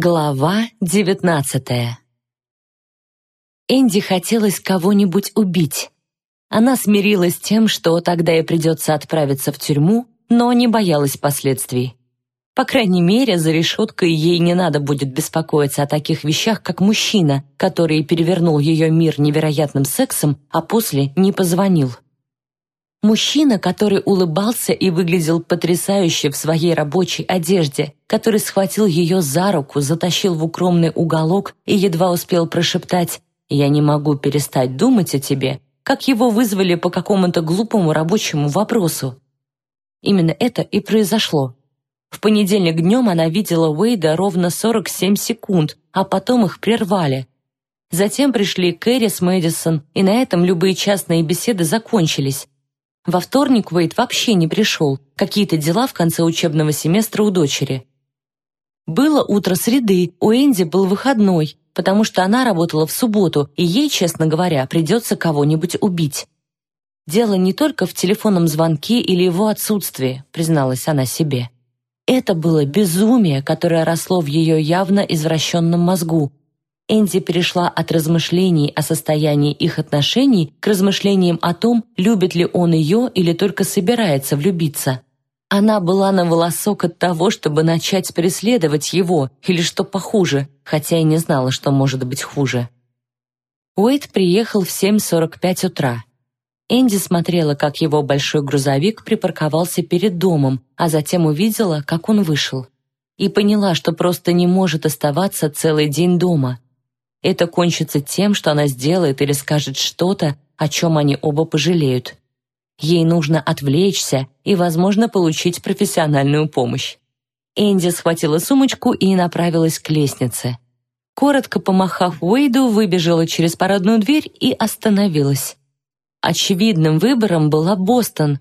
Глава девятнадцатая Энди хотелось кого-нибудь убить. Она смирилась с тем, что тогда ей придется отправиться в тюрьму, но не боялась последствий. По крайней мере, за решеткой ей не надо будет беспокоиться о таких вещах, как мужчина, который перевернул ее мир невероятным сексом, а после не позвонил. Мужчина, который улыбался и выглядел потрясающе в своей рабочей одежде, который схватил ее за руку, затащил в укромный уголок и едва успел прошептать «Я не могу перестать думать о тебе», как его вызвали по какому-то глупому рабочему вопросу. Именно это и произошло. В понедельник днем она видела Уэйда ровно 47 секунд, а потом их прервали. Затем пришли Кэрри с Мэдисон, и на этом любые частные беседы закончились. Во вторник Уэйд вообще не пришел, какие-то дела в конце учебного семестра у дочери. Было утро среды, у Энди был выходной, потому что она работала в субботу, и ей, честно говоря, придется кого-нибудь убить. «Дело не только в телефонном звонке или его отсутствии», призналась она себе. Это было безумие, которое росло в ее явно извращенном мозгу. Энди перешла от размышлений о состоянии их отношений к размышлениям о том, любит ли он ее или только собирается влюбиться. Она была на волосок от того, чтобы начать преследовать его, или что похуже, хотя и не знала, что может быть хуже. Уэйд приехал в 7.45 утра. Энди смотрела, как его большой грузовик припарковался перед домом, а затем увидела, как он вышел. И поняла, что просто не может оставаться целый день дома. Это кончится тем, что она сделает или скажет что-то, о чем они оба пожалеют. Ей нужно отвлечься и, возможно, получить профессиональную помощь. Энди схватила сумочку и направилась к лестнице. Коротко помахав Уэйду, выбежала через парадную дверь и остановилась. Очевидным выбором была Бостон,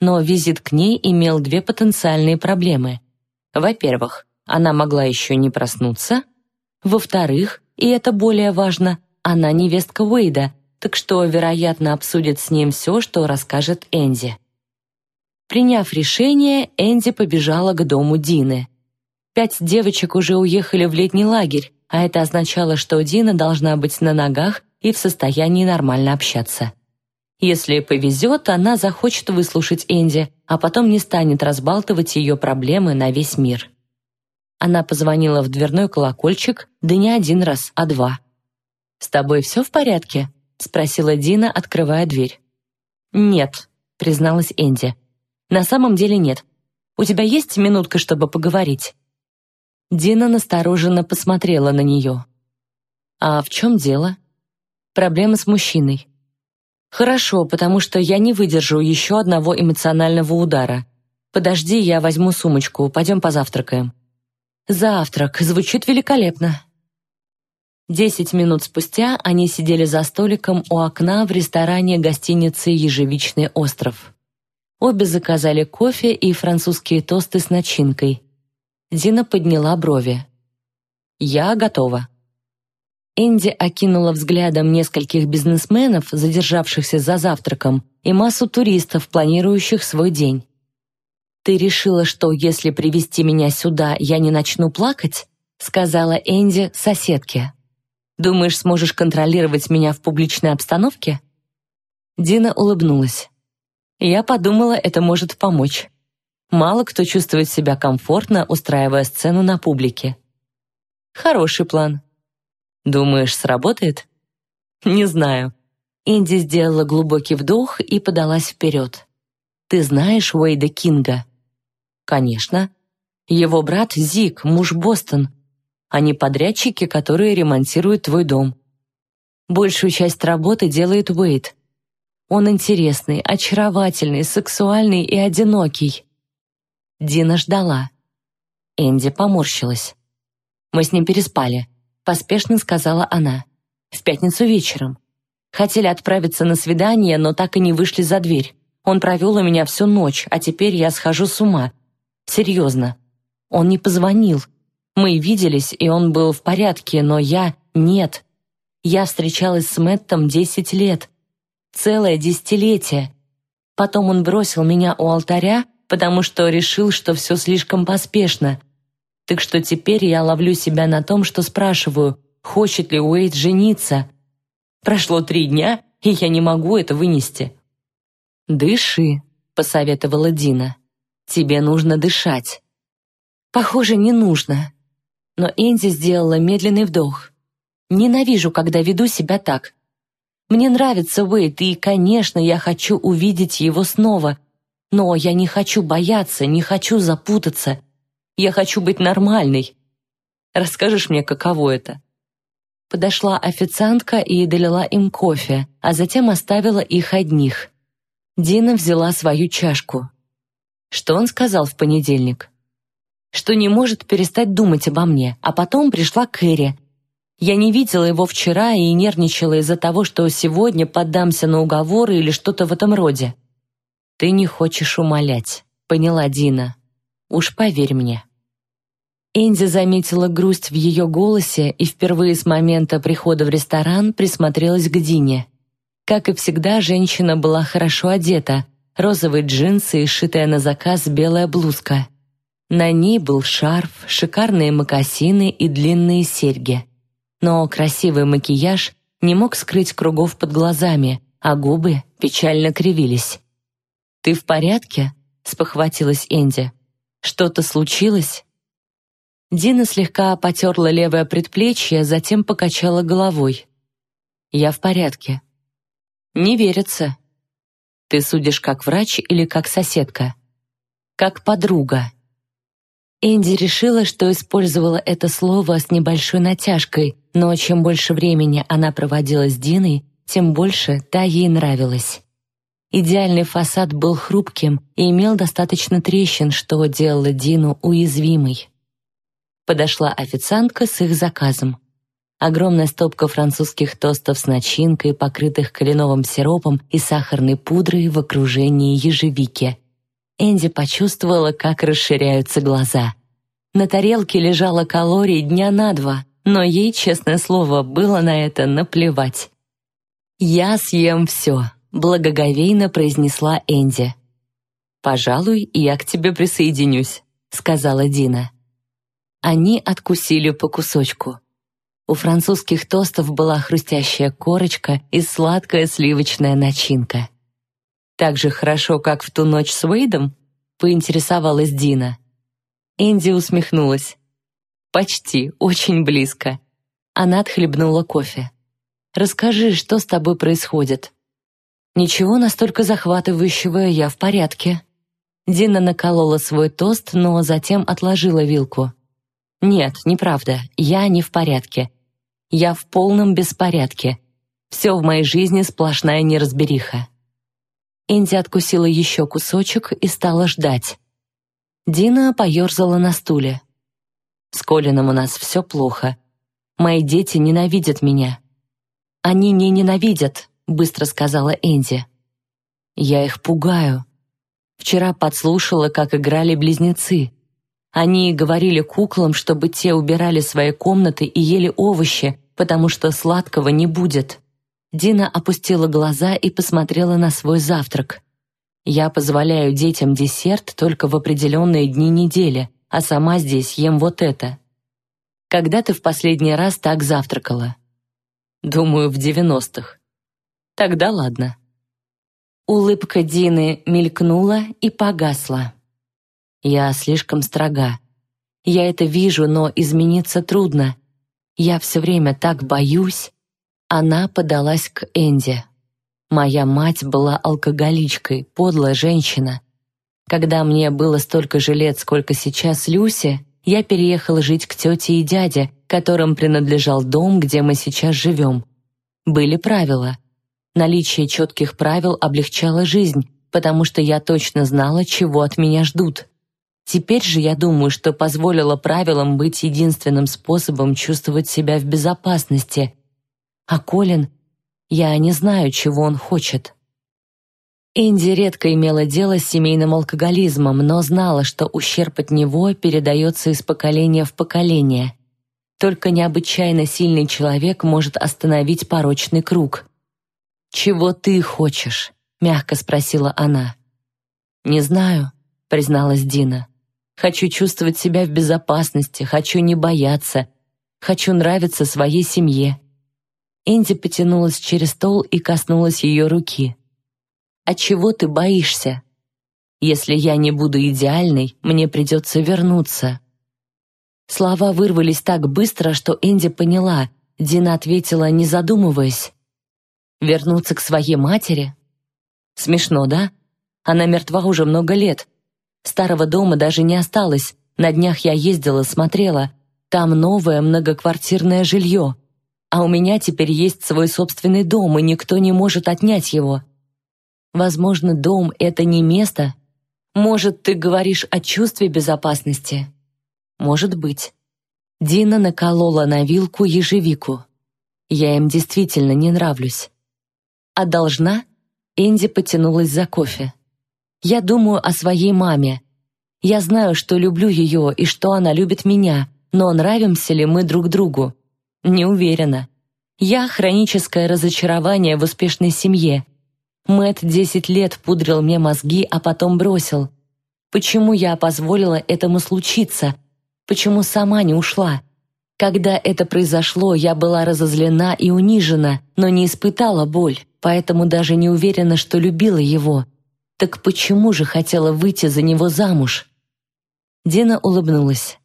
но визит к ней имел две потенциальные проблемы. Во-первых, она могла еще не проснуться. Во-вторых, и это более важно, она невестка Уэйда, так что, вероятно, обсудит с ним все, что расскажет Энди. Приняв решение, Энди побежала к дому Дины. Пять девочек уже уехали в летний лагерь, а это означало, что Дина должна быть на ногах и в состоянии нормально общаться. Если повезет, она захочет выслушать Энди, а потом не станет разбалтывать ее проблемы на весь мир. Она позвонила в дверной колокольчик, да не один раз, а два. «С тобой все в порядке?» — спросила Дина, открывая дверь. «Нет», — призналась Энди. «На самом деле нет. У тебя есть минутка, чтобы поговорить?» Дина настороженно посмотрела на нее. «А в чем дело?» «Проблема с мужчиной. «Хорошо, потому что я не выдержу еще одного эмоционального удара. Подожди, я возьму сумочку, пойдем позавтракаем». «Завтрак. Звучит великолепно». Десять минут спустя они сидели за столиком у окна в ресторане гостиницы «Ежевичный остров». Обе заказали кофе и французские тосты с начинкой. Дина подняла брови. «Я готова». Энди окинула взглядом нескольких бизнесменов, задержавшихся за завтраком, и массу туристов, планирующих свой день. «Ты решила, что если привести меня сюда, я не начну плакать?» сказала Энди соседке. «Думаешь, сможешь контролировать меня в публичной обстановке?» Дина улыбнулась. «Я подумала, это может помочь. Мало кто чувствует себя комфортно, устраивая сцену на публике». «Хороший план», Думаешь, сработает? Не знаю. Инди сделала глубокий вдох и подалась вперед. Ты знаешь Уэйда Кинга? Конечно. Его брат Зик, муж Бостон. Они подрядчики, которые ремонтируют твой дом. Большую часть работы делает Уэйд. Он интересный, очаровательный, сексуальный и одинокий. Дина ждала. Энди поморщилась. Мы с ним переспали поспешно сказала она. В пятницу вечером. Хотели отправиться на свидание, но так и не вышли за дверь. Он провел у меня всю ночь, а теперь я схожу с ума. Серьезно. Он не позвонил. Мы виделись, и он был в порядке, но я — нет. Я встречалась с Мэттом десять лет. Целое десятилетие. Потом он бросил меня у алтаря, потому что решил, что все слишком поспешно. Так что теперь я ловлю себя на том, что спрашиваю, хочет ли Уэйд жениться. Прошло три дня, и я не могу это вынести. «Дыши», — посоветовала Дина. «Тебе нужно дышать». «Похоже, не нужно». Но Энди сделала медленный вдох. «Ненавижу, когда веду себя так. Мне нравится Уэйд, и, конечно, я хочу увидеть его снова. Но я не хочу бояться, не хочу запутаться. Я хочу быть нормальной. Расскажешь мне, каково это?» Подошла официантка и долила им кофе, а затем оставила их одних. Дина взяла свою чашку. Что он сказал в понедельник? Что не может перестать думать обо мне, а потом пришла Кэрри, я не видела его вчера и нервничала из-за того, что сегодня поддамся на уговоры или что-то в этом роде. «Ты не хочешь умолять», — поняла Дина. «Уж поверь мне». Энди заметила грусть в ее голосе и впервые с момента прихода в ресторан присмотрелась к Дине. Как и всегда, женщина была хорошо одета, розовые джинсы и сшитая на заказ белая блузка. На ней был шарф, шикарные мокасины и длинные серьги но красивый макияж не мог скрыть кругов под глазами, а губы печально кривились. «Ты в порядке?» — спохватилась Энди. «Что-то случилось?» Дина слегка потерла левое предплечье, затем покачала головой. «Я в порядке». «Не верится». «Ты судишь как врач или как соседка?» «Как подруга». Энди решила, что использовала это слово с небольшой натяжкой, но чем больше времени она проводила с Диной, тем больше та ей нравилась. Идеальный фасад был хрупким и имел достаточно трещин, что делало Дину уязвимой. Подошла официантка с их заказом. Огромная стопка французских тостов с начинкой, покрытых кленовым сиропом и сахарной пудрой в окружении ежевики. Энди почувствовала, как расширяются глаза. На тарелке лежало калорий дня на два, но ей, честное слово, было на это наплевать. «Я съем все», — благоговейно произнесла Энди. «Пожалуй, я к тебе присоединюсь», — сказала Дина. Они откусили по кусочку. У французских тостов была хрустящая корочка и сладкая сливочная начинка. «Так же хорошо, как в ту ночь с Уэйдом?» — поинтересовалась Дина. Энди усмехнулась. «Почти, очень близко». Она отхлебнула кофе. «Расскажи, что с тобой происходит?» «Ничего настолько захватывающего, я в порядке». Дина наколола свой тост, но затем отложила вилку. «Нет, неправда, я не в порядке. Я в полном беспорядке. Все в моей жизни сплошная неразбериха». Энди откусила еще кусочек и стала ждать. Дина поерзала на стуле. «С Колином у нас все плохо. Мои дети ненавидят меня». «Они не ненавидят», — быстро сказала Энди. «Я их пугаю. Вчера подслушала, как играли близнецы. Они говорили куклам, чтобы те убирали свои комнаты и ели овощи, потому что сладкого не будет. Дина опустила глаза и посмотрела на свой завтрак. «Я позволяю детям десерт только в определенные дни недели, а сама здесь ем вот это». «Когда ты в последний раз так завтракала?» «Думаю, в девяностых». «Тогда ладно». Улыбка Дины мелькнула и погасла. «Я слишком строга. Я это вижу, но измениться трудно. Я все время так боюсь». Она подалась к Энди. Моя мать была алкоголичкой, подлая женщина. Когда мне было столько же лет, сколько сейчас Люси, я переехала жить к тете и дяде, которым принадлежал дом, где мы сейчас живем. Были правила. Наличие четких правил облегчало жизнь, потому что я точно знала, чего от меня ждут. Теперь же я думаю, что позволила правилам быть единственным способом чувствовать себя в безопасности, а Колин... Я не знаю, чего он хочет. Энди редко имела дело с семейным алкоголизмом, но знала, что ущерб от него передается из поколения в поколение. Только необычайно сильный человек может остановить порочный круг. «Чего ты хочешь?» — мягко спросила она. «Не знаю», — призналась Дина. Хочу чувствовать себя в безопасности, хочу не бояться, хочу нравиться своей семье. Энди потянулась через стол и коснулась ее руки. «А чего ты боишься? Если я не буду идеальной, мне придется вернуться». Слова вырвались так быстро, что Энди поняла, Дина ответила, не задумываясь. «Вернуться к своей матери?» Смешно, да? Она мертва уже много лет. Старого дома даже не осталось. На днях я ездила, смотрела. Там новое многоквартирное жилье. А у меня теперь есть свой собственный дом, и никто не может отнять его. Возможно, дом — это не место. Может, ты говоришь о чувстве безопасности? Может быть. Дина наколола на вилку ежевику. Я им действительно не нравлюсь. А должна? Энди потянулась за кофе. Я думаю о своей маме. Я знаю, что люблю ее и что она любит меня, но нравимся ли мы друг другу? Не уверена. Я хроническое разочарование в успешной семье. Мэт десять лет пудрил мне мозги, а потом бросил. Почему я позволила этому случиться? Почему сама не ушла? Когда это произошло, я была разозлена и унижена, но не испытала боль, поэтому даже не уверена, что любила его. Так почему же хотела выйти за него замуж? Дина улыбнулась.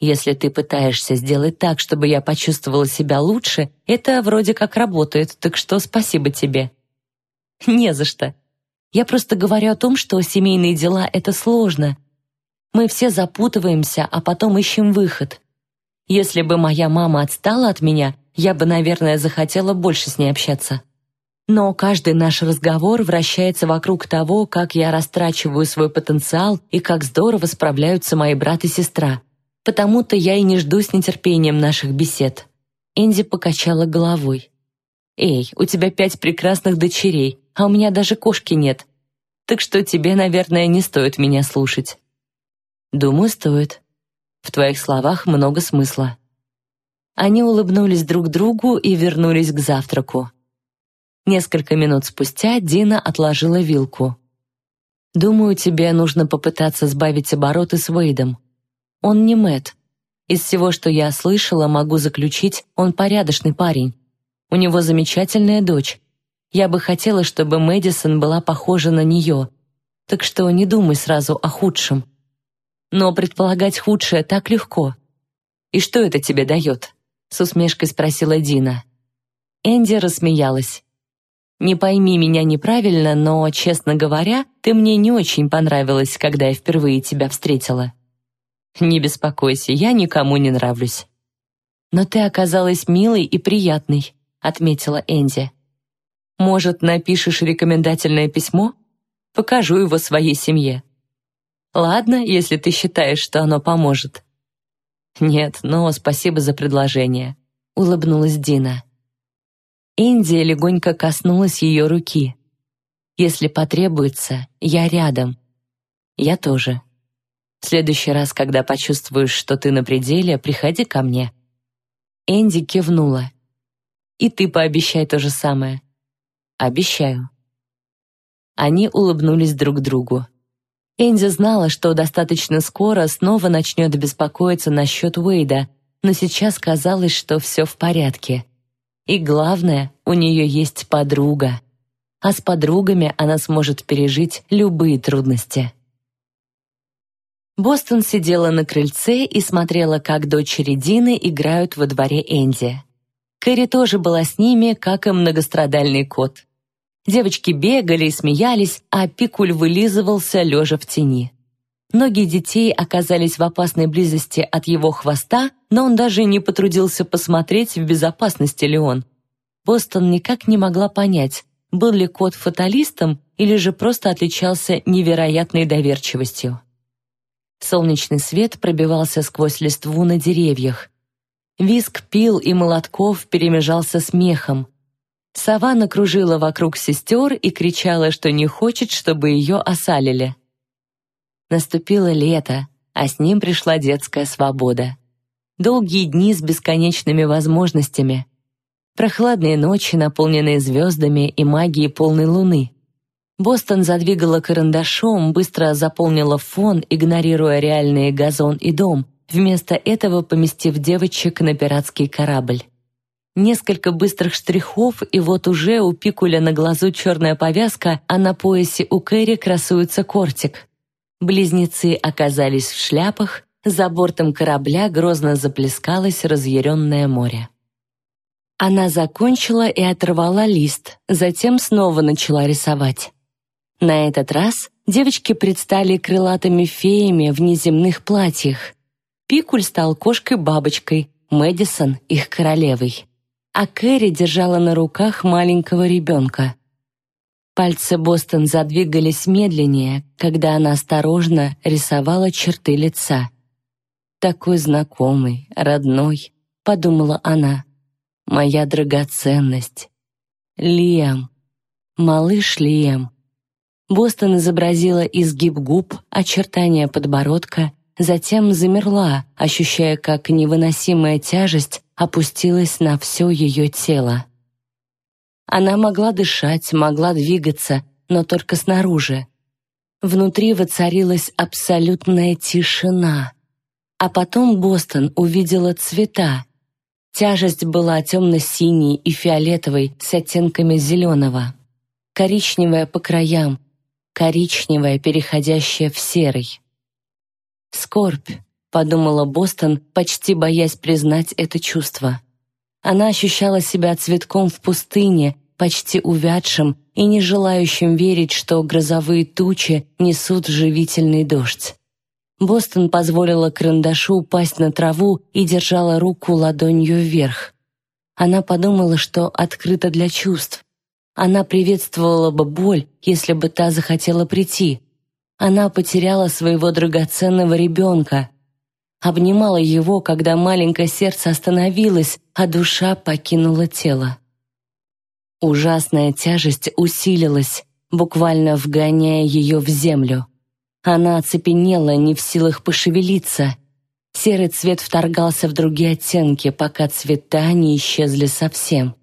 «Если ты пытаешься сделать так, чтобы я почувствовала себя лучше, это вроде как работает, так что спасибо тебе». «Не за что. Я просто говорю о том, что семейные дела — это сложно. Мы все запутываемся, а потом ищем выход. Если бы моя мама отстала от меня, я бы, наверное, захотела больше с ней общаться. Но каждый наш разговор вращается вокруг того, как я растрачиваю свой потенциал и как здорово справляются мои брат и сестра. Потому-то я и не жду с нетерпением наших бесед. Энди покачала головой. «Эй, у тебя пять прекрасных дочерей, а у меня даже кошки нет. Так что тебе, наверное, не стоит меня слушать». «Думаю, стоит. В твоих словах много смысла». Они улыбнулись друг другу и вернулись к завтраку. Несколько минут спустя Дина отложила вилку. «Думаю, тебе нужно попытаться сбавить обороты с Вейдом. Он не Мэт. Из всего, что я слышала, могу заключить, он порядочный парень. У него замечательная дочь. Я бы хотела, чтобы Мэдисон была похожа на нее. Так что не думай сразу о худшем. Но предполагать худшее так легко. «И что это тебе дает?» — с усмешкой спросила Дина. Энди рассмеялась. Не пойми меня неправильно, но, честно говоря, ты мне не очень понравилась, когда я впервые тебя встретила. Не беспокойся, я никому не нравлюсь. Но ты оказалась милой и приятной, отметила Энди. Может, напишешь рекомендательное письмо? Покажу его своей семье. Ладно, если ты считаешь, что оно поможет. Нет, но спасибо за предложение, улыбнулась Дина. Индия легонько коснулась ее руки. «Если потребуется, я рядом. Я тоже. В следующий раз, когда почувствуешь, что ты на пределе, приходи ко мне». Энди кивнула. «И ты пообещай то же самое». «Обещаю». Они улыбнулись друг другу. Энди знала, что достаточно скоро снова начнет беспокоиться насчет Уэйда, но сейчас казалось, что все в порядке. И главное, у нее есть подруга. А с подругами она сможет пережить любые трудности. Бостон сидела на крыльце и смотрела, как дочери Дины играют во дворе Энди. Кэрри тоже была с ними, как и многострадальный кот. Девочки бегали и смеялись, а Пикуль вылизывался, лежа в тени. Ноги детей оказались в опасной близости от его хвоста, но он даже не потрудился посмотреть, в безопасности ли он. Бостон никак не могла понять, был ли кот фаталистом или же просто отличался невероятной доверчивостью. Солнечный свет пробивался сквозь листву на деревьях. Виск пил и молотков перемежался смехом. Сова накружила вокруг сестер и кричала, что не хочет, чтобы ее осалили. Наступило лето, а с ним пришла детская свобода. Долгие дни с бесконечными возможностями. Прохладные ночи, наполненные звездами и магией полной луны. Бостон задвигала карандашом, быстро заполнила фон, игнорируя реальные газон и дом, вместо этого поместив девочек на пиратский корабль. Несколько быстрых штрихов, и вот уже у Пикуля на глазу черная повязка, а на поясе у Кэрри красуется кортик. Близнецы оказались в шляпах, за бортом корабля грозно заплескалось разъяренное море. Она закончила и оторвала лист, затем снова начала рисовать. На этот раз девочки предстали крылатыми феями в неземных платьях. Пикуль стал кошкой-бабочкой, Мэдисон — их королевой. А Кэрри держала на руках маленького ребенка. Пальцы Бостон задвигались медленнее, когда она осторожно рисовала черты лица. «Такой знакомый, родной», — подумала она. «Моя драгоценность. Лиам. Малыш Лиам». Бостон изобразила изгиб губ, очертания подбородка, затем замерла, ощущая, как невыносимая тяжесть опустилась на все ее тело. Она могла дышать, могла двигаться, но только снаружи. Внутри воцарилась абсолютная тишина. А потом Бостон увидела цвета. Тяжесть была темно-синей и фиолетовой с оттенками зеленого. Коричневая по краям, коричневая, переходящая в серый. «Скорбь», — подумала Бостон, почти боясь признать это чувство. Она ощущала себя цветком в пустыне, почти увядшим и не желающим верить, что грозовые тучи несут живительный дождь. Бостон позволила карандашу упасть на траву и держала руку ладонью вверх. Она подумала, что открыта для чувств, она приветствовала бы боль, если бы та захотела прийти. Она потеряла своего драгоценного ребенка. Обнимала его, когда маленькое сердце остановилось, а душа покинула тело. Ужасная тяжесть усилилась, буквально вгоняя ее в землю. Она оцепенела, не в силах пошевелиться. Серый цвет вторгался в другие оттенки, пока цвета не исчезли совсем.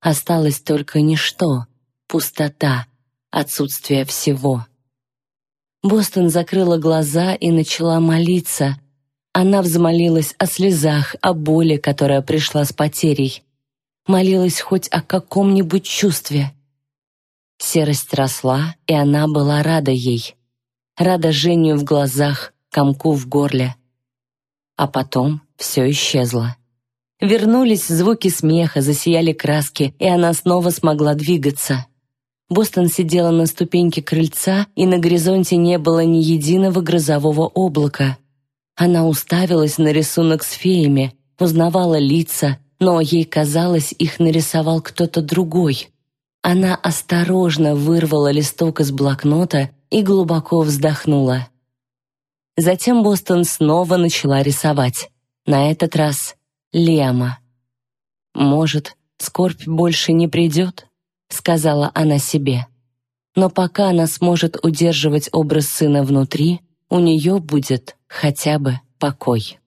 Осталось только ничто, пустота, отсутствие всего. Бостон закрыла глаза и начала молиться. Она взмолилась о слезах, о боли, которая пришла с потерей. Молилась хоть о каком-нибудь чувстве. Серость росла, и она была рада ей. Рада Женю в глазах, комку в горле. А потом все исчезло. Вернулись звуки смеха, засияли краски, и она снова смогла двигаться. Бостон сидела на ступеньке крыльца, и на горизонте не было ни единого грозового облака. Она уставилась на рисунок с феями, узнавала лица, но ей казалось, их нарисовал кто-то другой. Она осторожно вырвала листок из блокнота и глубоко вздохнула. Затем Бостон снова начала рисовать. На этот раз Лема. «Может, скорбь больше не придет?» — сказала она себе. «Но пока она сможет удерживать образ сына внутри, у нее будет хотя бы покой».